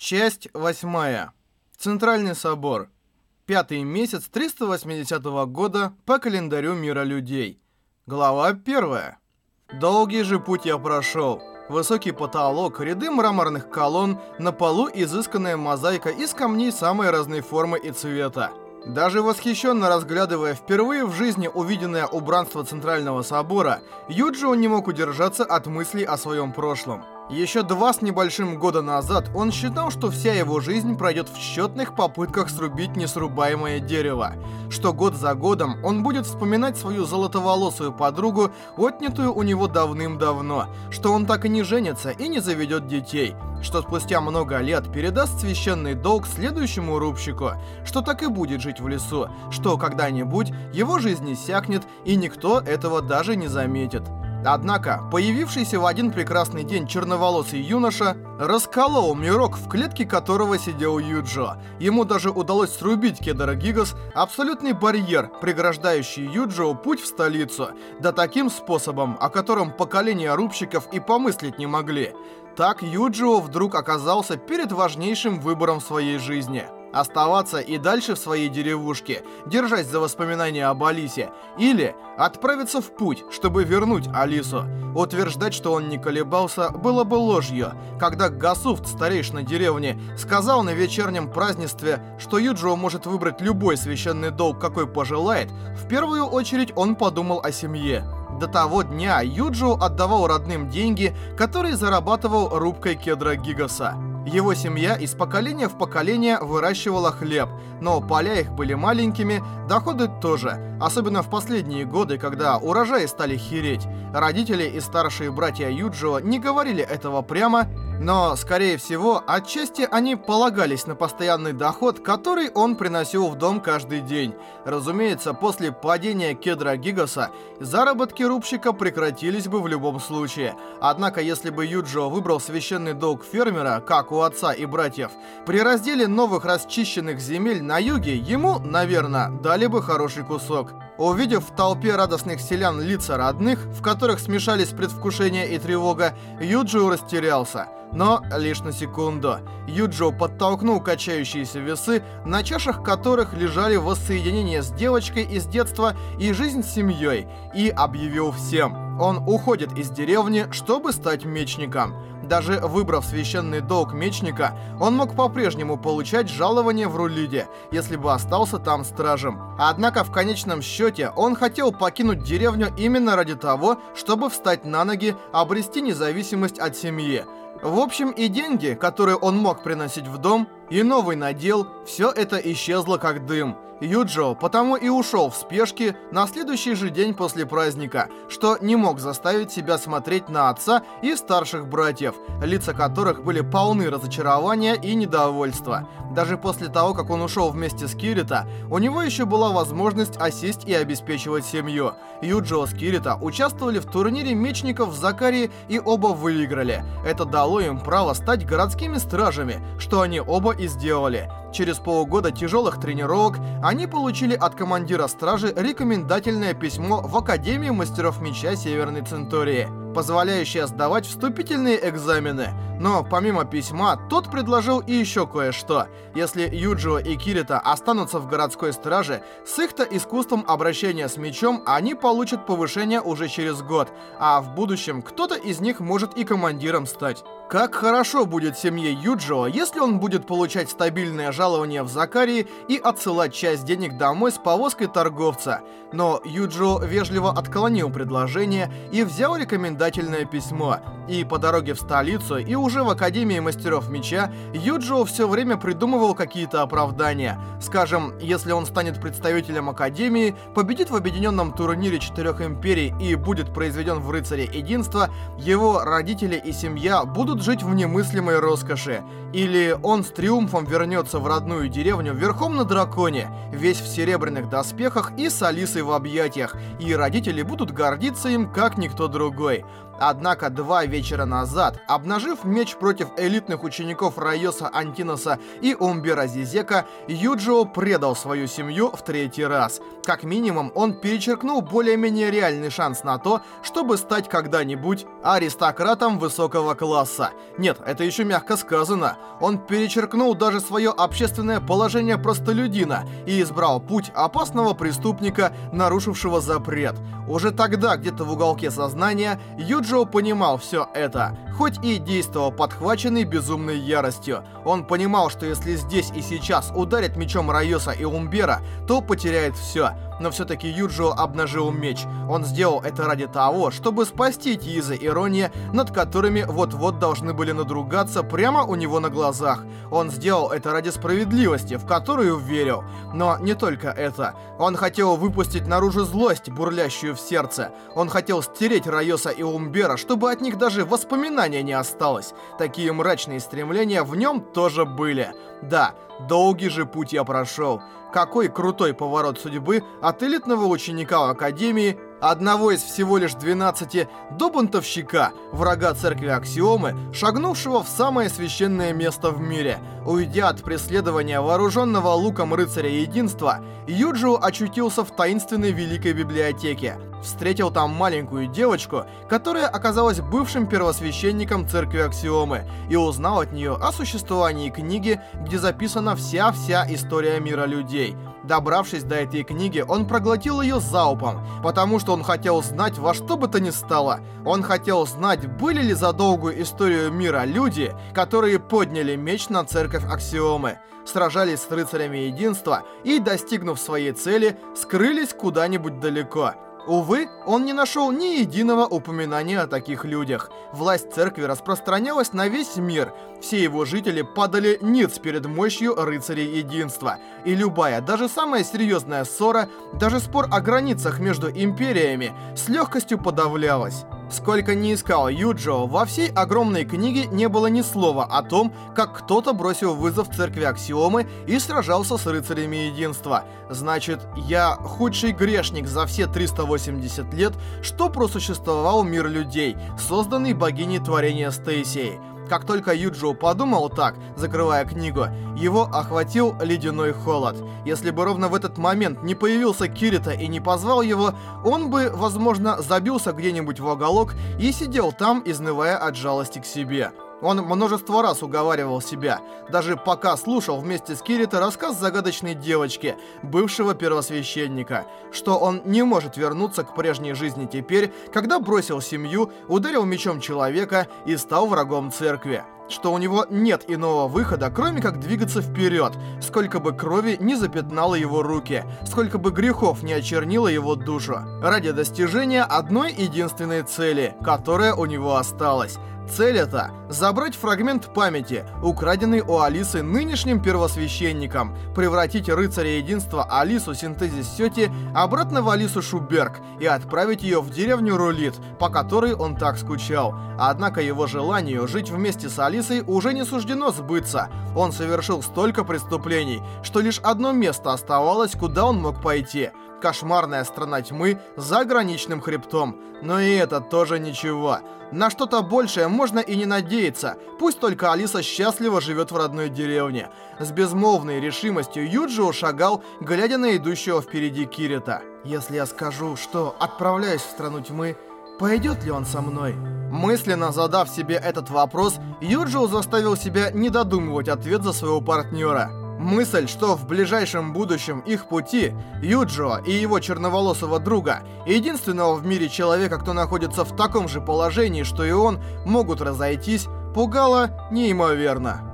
Часть восьмая. Центральный собор. Пятый месяц 380 года по календарю мира людей. Глава первая. Долгий же путь я прошел. Высокий потолок, ряды мраморных колонн, на полу изысканная мозаика из камней самой разной формы и цвета. Даже восхищенно разглядывая впервые в жизни увиденное убранство Центрального собора, Юджио не мог удержаться от мыслей о своем прошлом. Еще два с небольшим года назад он считал, что вся его жизнь пройдет в счетных попытках срубить несрубаемое дерево, что год за годом он будет вспоминать свою золотоволосую подругу, отнятую у него давным-давно, что он так и не женится и не заведет детей, что спустя много лет передаст священный долг следующему рубщику, что так и будет жить в лесу, что когда-нибудь его жизнь иссякнет и никто этого даже не заметит. Однако, появившийся в один прекрасный день черноволосый юноша расколол мирок, в клетке которого сидел Юджо. Ему даже удалось срубить Кедара Гигас, абсолютный барьер, преграждающий Юджо путь в столицу, да таким способом, о котором поколения рубщиков и помыслить не могли. Так Юджио вдруг оказался перед важнейшим выбором в своей жизни – Оставаться и дальше в своей деревушке, держась за воспоминания об Алисе, или отправиться в путь, чтобы вернуть Алису. Утверждать, что он не колебался, было бы ложью. Когда Гасуфт, старейшина деревни, сказал на вечернем празднестве, что Юджио может выбрать любой священный долг, какой пожелает, в первую очередь он подумал о семье. До того дня Юджио отдавал родным деньги, которые зарабатывал рубкой кедра Гигаса. Его семья из поколения в поколение выращивала хлеб, но поля их были маленькими, доходы тоже, особенно в последние годы, когда урожаи стали хереть. Родители и старшие братья Юджио не говорили этого прямо, но, скорее всего, отчасти они полагались на постоянный доход, который он приносил в дом каждый день. Разумеется, после падения кедра Гигаса, заработки рубщика прекратились бы в любом случае. Однако, если бы Юджио выбрал священный долг фермера, как у отца и братьев, при разделе новых расчищенных земель на юге, ему, наверное, дали бы хороший кусок. Увидев в толпе радостных селян лица родных, в которых смешались предвкушение и тревога, Юджио растерялся. Но лишь на секунду. Юджио подтолкнул качающиеся весы, на чашах которых лежали воссоединение с девочкой из детства и жизнь с семьей, и объявил всем, он уходит из деревни, чтобы стать мечником. Даже выбрав священный долг мечника, он мог по-прежнему получать жалование в Рулиде, если бы остался там стражем. Однако в конечном счете он хотел покинуть деревню именно ради того, чтобы встать на ноги, обрести независимость от семьи. В общем, и деньги, которые он мог приносить в дом, и новый надел, все это исчезло как дым. Юджо потому и ушел в спешке на следующий же день после праздника, что не мог заставить себя смотреть на отца и старших братьев, лица которых были полны разочарования и недовольства. Даже после того, как он ушел вместе с Кирита, у него еще была возможность осесть и обеспечивать семью. Юджо с Кирита участвовали в турнире мечников в Закарии и оба выиграли. Это дало им право стать городскими стражами, что они оба и сделали. Через полгода тяжелых тренировок они получили от командира стражи рекомендательное письмо в Академию мастеров меча Северной Центурии, позволяющее сдавать вступительные экзамены. Но помимо письма, тот предложил и еще кое-что. Если Юджио и Кирита останутся в городской страже, с их-то искусством обращения с мечом они получат повышение уже через год, а в будущем кто-то из них может и командиром стать. Как хорошо будет семье Юджио, если он будет получать стабильное жалование в Закарии и отсылать часть денег домой с повозкой торговца. Но Юджио вежливо отклонил предложение и взял рекомендательное письмо. И по дороге в столицу, и уже в Академии Мастеров Меча, Юджио все время придумывал какие-то оправдания. Скажем, если он станет представителем Академии, победит в объединенном турнире Четырех Империй и будет произведен в Рыцаре Единства, его родители и семья будут жить в немыслимой роскоши. Или он с триумфом вернется в родную деревню верхом на драконе, весь в серебряных доспехах и с Алисой в объятиях, и родители будут гордиться им, как никто другой. Однако два вечера назад, обнажив меч против элитных учеников Райоса Антиноса и Умбера Зизека, Юджио предал свою семью в третий раз. Как минимум, он перечеркнул более-менее реальный шанс на то, чтобы стать когда-нибудь аристократом высокого класса. Нет, это еще мягко сказано. Он перечеркнул даже свое общественное положение простолюдина и избрал путь опасного преступника, нарушившего запрет. Уже тогда, где-то в уголке сознания, Юджио понимал все это, хоть и действовал подхваченный безумной яростью. Он понимал, что если здесь и сейчас ударит мечом Райоса и Умбера, то потеряет все но все-таки Юджио обнажил меч. Он сделал это ради того, чтобы спасти Тиза и Рони, над которыми вот-вот должны были надругаться прямо у него на глазах. Он сделал это ради справедливости, в которую верил. Но не только это. Он хотел выпустить наружу злость, бурлящую в сердце. Он хотел стереть Райоса и Умбера, чтобы от них даже воспоминания не осталось. Такие мрачные стремления в нем тоже были. Да, долгий же путь я прошел. Какой крутой поворот судьбы от элитного ученика Академии, одного из всего лишь 12, до бунтовщика, врага церкви Аксиомы, шагнувшего в самое священное место в мире. Уйдя от преследования вооруженного луком рыцаря единства, Юджио очутился в таинственной великой библиотеке. Встретил там маленькую девочку, которая оказалась бывшим первосвященником церкви Аксиомы, и узнал от нее о существовании книги, где записана вся-вся история мира людей. Добравшись до этой книги, он проглотил ее залпом, потому что он хотел знать во что бы то ни стало. Он хотел знать, были ли за долгую историю мира люди, которые подняли меч на церковь Аксиомы, сражались с рыцарями единства и, достигнув своей цели, скрылись куда-нибудь далеко. Увы, он не нашел ни единого упоминания о таких людях. Власть церкви распространялась на весь мир. Все его жители падали ниц перед мощью рыцарей единства. И любая, даже самая серьезная ссора, даже спор о границах между империями, с легкостью подавлялась. Сколько ни искал Юджио, во всей огромной книге не было ни слова о том, как кто-то бросил вызов церкви Аксиомы и сражался с рыцарями единства. Значит, я худший грешник за все 380 лет, что просуществовал мир людей, созданный богиней творения Стейсией. Как только Юджио подумал так, закрывая книгу, его охватил ледяной холод. Если бы ровно в этот момент не появился Кирита и не позвал его, он бы, возможно, забился где-нибудь в уголок и сидел там, изнывая от жалости к себе. Он множество раз уговаривал себя, даже пока слушал вместе с Кирита рассказ загадочной девочки, бывшего первосвященника, что он не может вернуться к прежней жизни теперь, когда бросил семью, ударил мечом человека и стал врагом церкви. Что у него нет иного выхода, кроме как двигаться вперед, сколько бы крови не запятнало его руки, сколько бы грехов не очернило его душу, ради достижения одной единственной цели, которая у него осталась Цель это — забрать фрагмент памяти, украденный у Алисы нынешним первосвященником, превратить рыцаря единства Алису Синтезис Сети обратно в Алису Шуберг и отправить ее в деревню Рулит, по которой он так скучал. Однако его желанию жить вместе с Алисой уже не суждено сбыться. Он совершил столько преступлений, что лишь одно место оставалось, куда он мог пойти — Кошмарная страна тьмы за граничным хребтом. Но и это тоже ничего. На что-то большее можно и не надеяться. Пусть только Алиса счастливо живет в родной деревне. С безмолвной решимостью Юджио шагал, глядя на идущего впереди Кирита. Если я скажу, что отправляюсь в страну тьмы, пойдет ли он со мной? Мысленно задав себе этот вопрос, Юджио заставил себя не додумывать ответ за своего партнера. Мысль, что в ближайшем будущем их пути, Юджио и его черноволосого друга, единственного в мире человека, кто находится в таком же положении, что и он, могут разойтись, пугала неимоверно.